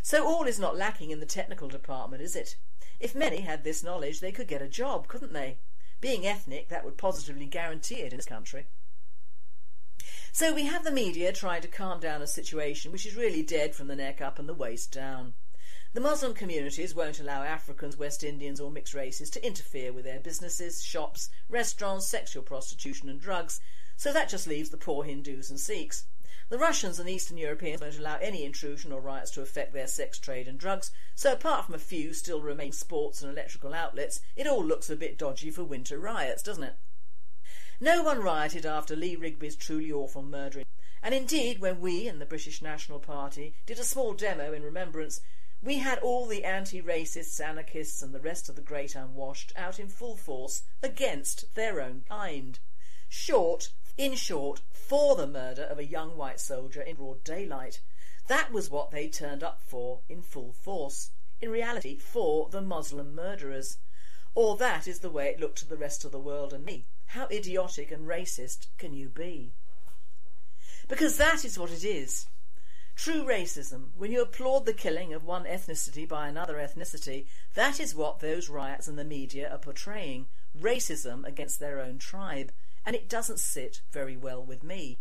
So all is not lacking in the technical department, is it? If many had this knowledge, they could get a job, couldn't they? Being ethnic, that would positively guarantee it in this country. So we have the media trying to calm down a situation which is really dead from the neck up and the waist down. The Muslim communities won't allow Africans, West Indians or mixed races to interfere with their businesses, shops, restaurants, sexual prostitution and drugs, so that just leaves the poor Hindus and Sikhs. The Russians and Eastern Europeans won't allow any intrusion or riots to affect their sex trade and drugs, so apart from a few still remaining sports and electrical outlets, it all looks a bit dodgy for winter riots, doesn't it? No one rioted after Lee Rigby's truly awful murdering, and indeed when we in the British National Party did a small demo in remembrance, we had all the anti-racists, anarchists and the rest of the great unwashed out in full force against their own kind. Short in short, for the murder of a young white soldier in broad daylight. That was what they turned up for in full force. In reality, for the Muslim murderers. Or that is the way it looked to the rest of the world and me. How idiotic and racist can you be? Because that is what it is. True racism, when you applaud the killing of one ethnicity by another ethnicity, that is what those riots and the media are portraying. Racism against their own tribe and it doesn't sit very well with me.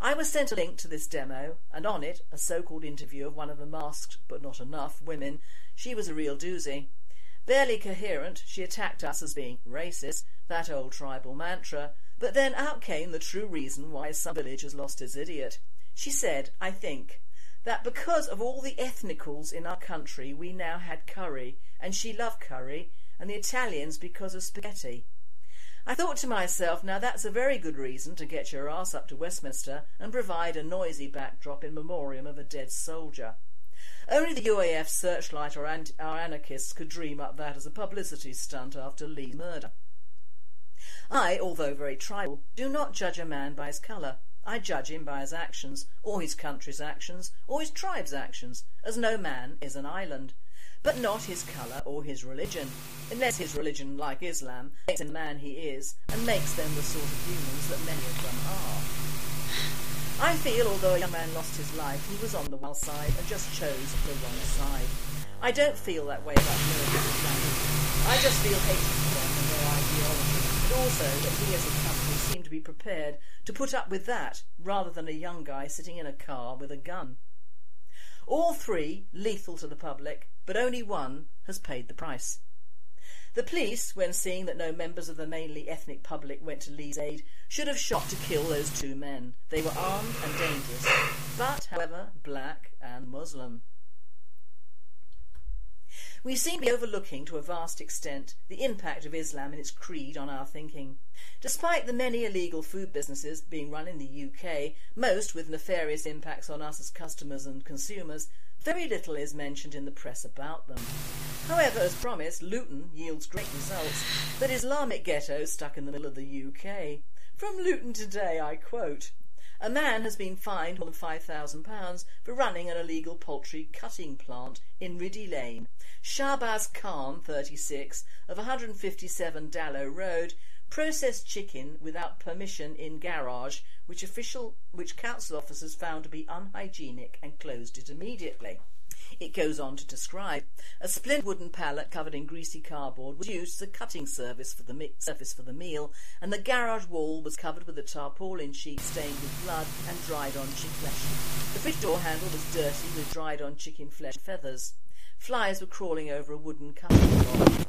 I was sent a link to this demo, and on it a so-called interview of one of the masked, but not enough, women. She was a real doozy. Barely coherent, she attacked us as being racist, that old tribal mantra, but then out came the true reason why some village has lost its idiot. She said, I think, that because of all the ethnicals in our country we now had curry, and she loved curry, and the Italians because of spaghetti. I thought to myself, now that's a very good reason to get your ass up to Westminster and provide a noisy backdrop in memoriam of a dead soldier. Only the UAF searchlight or, our anarchists could dream up that as a publicity stunt after Lee's murder. I, although very tribal, do not judge a man by his colour. I judge him by his actions, or his country's actions, or his tribe's actions, as no man is an island. But not his colour or his religion, unless his religion, like Islam, makes the man he is, and makes them the sort of humans that many of them are. I feel, although a young man lost his life, he was on the wild side and just chose the wrong side. I don't feel that way about military I just feel hatred for them and their ideology, but also that we as a country seem to be prepared to put up with that rather than a young guy sitting in a car with a gun. All three lethal to the public, but only one has paid the price. The police, when seeing that no members of the mainly ethnic public went to Lee's aid, should have shot to kill those two men. They were armed and dangerous, but, however, black and Muslim. We seem to be overlooking to a vast extent the impact of Islam and its creed on our thinking. Despite the many illegal food businesses being run in the UK, most with nefarious impacts on us as customers and consumers, very little is mentioned in the press about them. However, as promised, Luton yields great results, but Islamic ghetto stuck in the middle of the UK. From Luton Today, I quote, a man has been fined more than £5,000 for running an illegal poultry cutting plant in Riddy Lane. Shahbaz Khan, 36, of 157 Dallow Road, processed chicken without permission in garage, which official, which council officers found to be unhygienic and closed it immediately. It goes on to describe a splintered wooden pallet covered in greasy cardboard was used as a cutting service for the surface for the meal, and the garage wall was covered with a tarpaulin sheet stained with blood and dried on chicken flesh. The fridge door handle was dirty with dried on chicken flesh and feathers. Flies were crawling over a wooden cutting block.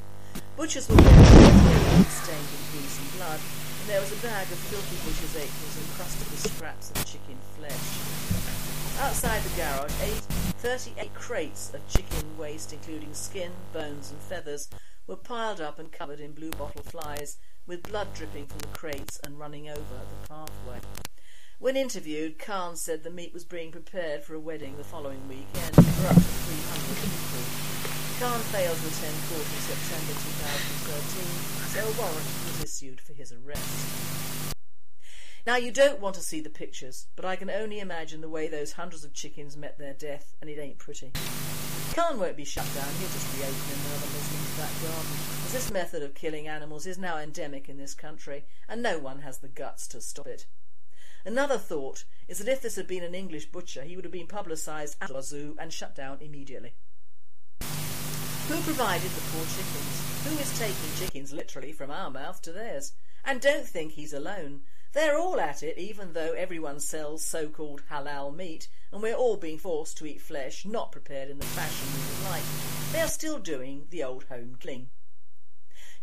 Butchers were wearing stained with grease and blood, and there was a bag of filthy butcher's aprons encrusted with scraps of chicken flesh. Outside the garage, eight, 38 crates of chicken waste, including skin, bones, and feathers, were piled up and covered in blue bottle flies, with blood dripping from the crates and running over the pathway. When interviewed, Khan said the meat was being prepared for a wedding the following weekend for up to 300 people. Khan failed to attend court in September 2013, so a warrant was issued for his arrest. Now, you don't want to see the pictures, but I can only imagine the way those hundreds of chickens met their death, and it ain't pretty. Khan won't be shut down, he'll just be opening another Muslim's back garden, as this method of killing animals is now endemic in this country, and no one has the guts to stop it. Another thought is that if this had been an English butcher, he would have been publicised at a zoo and shut down immediately. Who provided the poor chickens? Who is taking chickens literally from our mouth to theirs? And don't think he's alone. They're all at it, even though everyone sells so-called halal meat, and we're all being forced to eat flesh not prepared in the fashion we would like. They are still doing the old home cling.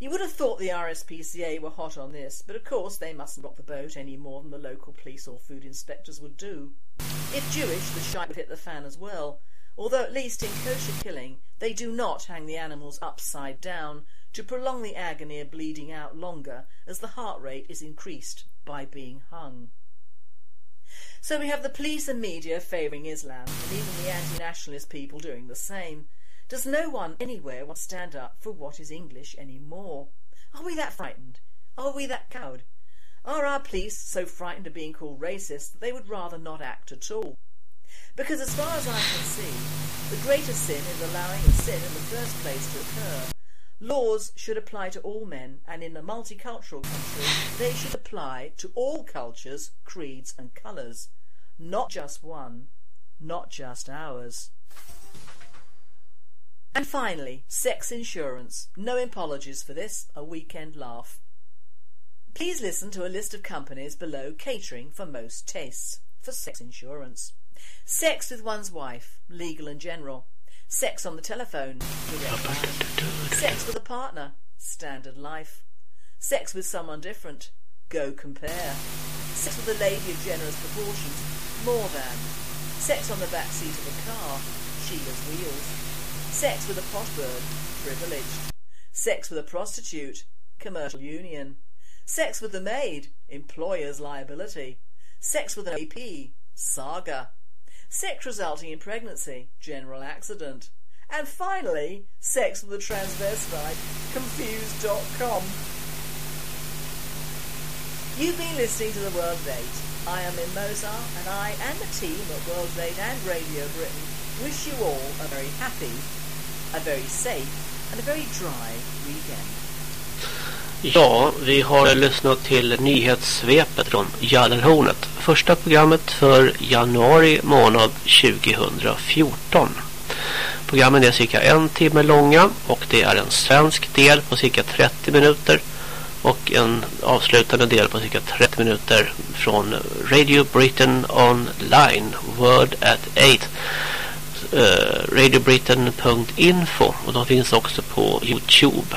You would have thought the RSPCA were hot on this, but of course they mustn't rock the boat any more than the local police or food inspectors would do. If Jewish, the shite would hit the fan as well although at least in kosher killing they do not hang the animals upside down to prolong the agony of bleeding out longer as the heart rate is increased by being hung. So we have the police and media favouring Islam and even the anti-nationalist people doing the same. Does no one anywhere want to stand up for what is English any more? Are we that frightened? Are we that cowed? Are our police so frightened of being called racist that they would rather not act at all? Because as far as I can see, the greatest sin is allowing a sin in the first place to occur. Laws should apply to all men, and in a multicultural country, they should apply to all cultures, creeds, and colours. Not just one, not just ours. And finally, sex insurance. No apologies for this, a weekend laugh. Please listen to a list of companies below catering for most tastes for sex insurance. Sex with one's wife, legal and general. Sex on the telephone, Sex with a partner, standard life. Sex with someone different, go compare. Sex with a lady of generous proportions, more than. Sex on the back seat of a car, Sheila's wheels. Sex with a potbird, privileged. Sex with a prostitute, commercial union. Sex with the maid, employer's liability. Sex with an AP, saga sex resulting in pregnancy, general accident. And finally, sex with a transvestite, confused.com. You've been listening to the World Eight. I am in Mozart, and I and the team at World Eight and Radio Britain wish you all a very happy, a very safe, and a very dry weekend. Ja, vi har lyssnat till nyhetssvepet från Jallarhornet. Första programmet för januari månad 2014. Programmen är cirka en timme långa och det är en svensk del på cirka 30 minuter och en avslutande del på cirka 30 minuter från Radio Britain Online Word at 8 eh, radiobritain.info och de finns också på Youtube.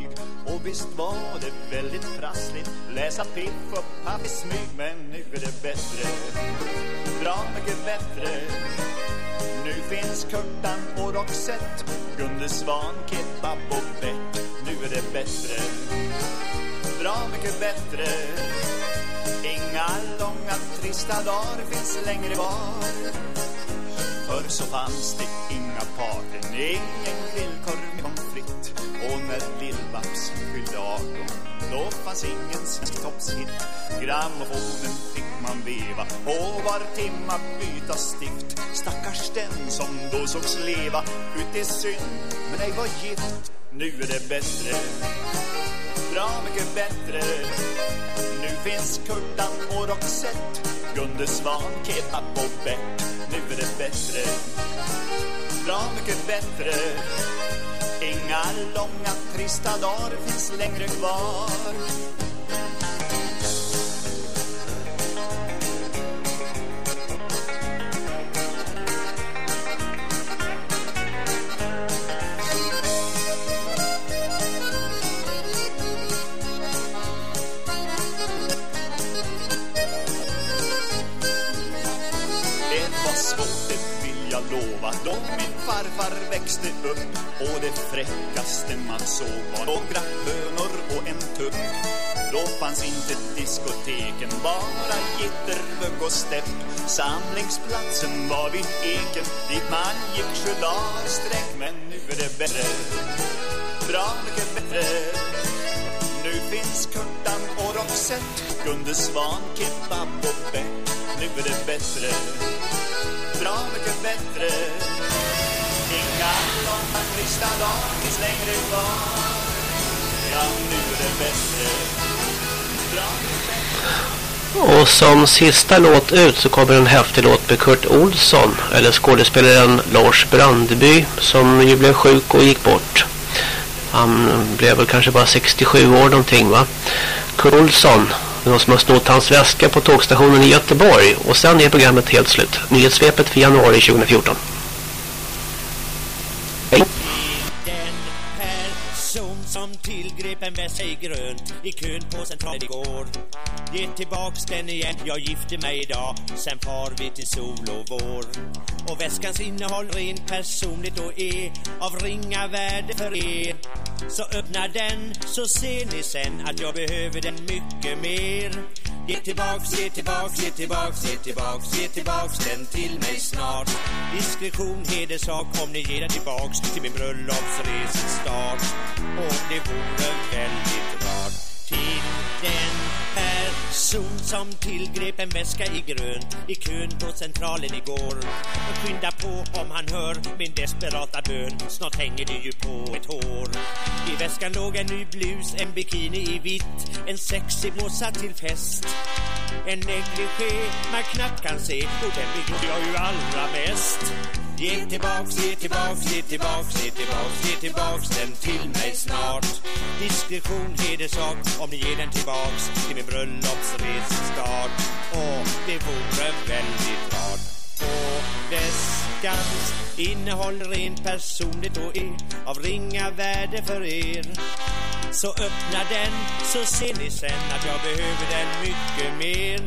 Och visst var det väldigt prassligt. Läsa piff och Paff i smyg Men nu är det bättre. Bra mycket bättre. Nu finns Kurtan och Roxette. Gunde Svan, Kebab och Bett. Nu är det bättre. Bra mycket bättre. Inga långa trista dagar finns längre var Förr så fanns det inga parten, ingen villkor och när Lill-Babs fyllde 18 Då fanns ingen svensk toppshit. Grammofonen fick man veva Och var timma byta stift. Stackars den som då sågs leva Ut i synd, men ej var gift Nu är det bättre. Bra mycket bättre. Nu finns Kurtan och Roxette. Gunde Svan, Kebab och Bert. Nu är det bättre. Bra mycket bättre. Många långa trista dagar finns längre kvar. Lovat Då min farfar växte upp Och det fräckaste man såg var några hönor och en tupp. Då fanns inte diskoteken Bara gitterbugg och stepp. Samlingsplatsen var vid eken Dit man gick sju dagar sträck Men nu är det bättre Bra mycket bättre. Nu finns Kurtan och Roxette Gunde Svan, Kebab och Beck Nu är det bättre bra mycket bättre. Inga långa trista dagar finns längre kvar. Ja, nu är det bättre. Bra mycket bättre. Och som sista låt ut så kommer en häftig låt med Kurt Olsson eller skådespelaren Lars Brandeby som ju blev sjuk och gick bort. Han blev väl kanske bara 67 år någonting va. Kurt Olsson någon som har snott hans väska på tågstationen i Göteborg. Och sen är programmet helt slut. Nyhetssvepet för januari 2014. Hej tillgrep en väska i grönt i kön på centralen igår. Ge tillbaks den igen, jag gifte mig idag, sen far vi till sol och vår. Och väskans innehåll rent personligt och är av ringa värde för er. Så öppna den så ser ni sen att jag behöver den mycket mer. Ge tillbaks, ge tillbaks, ge tillbaks, ge tillbaks, ge tillbaks den till mig snart. Diskretion, hedersak om ni ger den tillbaks till min bröllopsresestart. Och det vore väldigt person som tillgrep en väska i grön i kön på centralen igår. Och skynda på om han hör min desperata bön. Snart hänger det ju på ett hår. I väskan låg en ny blus, en bikini i vitt, en sexig blåsa till fest. En negligé man knappt kan se och den begror jag ju allra mest. Ge tillbaks, ge tillbaks, ge tillbaks, ge tillbaks, ge tillbaks den till mig snart. Diskretion, hederssak, om ni ger den tillbaks till min bröllopsresestart. Och det vore väldigt rart. Och väskans innehåll rent personligt och är av ringa värde för er. Så öppna den så ser ni sen att jag behöver den mycket mer.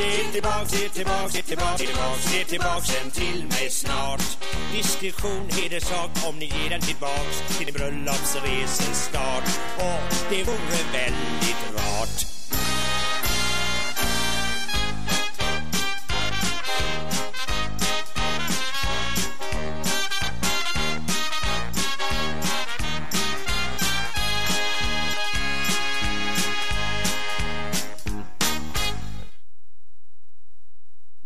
Ge tillbaks, ge tillbaks, ge tillbaks, ge tillbaks, ge tillbaks den till mig snart. Diskretion, hederssak om ni ger den tillbaks till din bröllopsresestart Och det vore väldigt rart.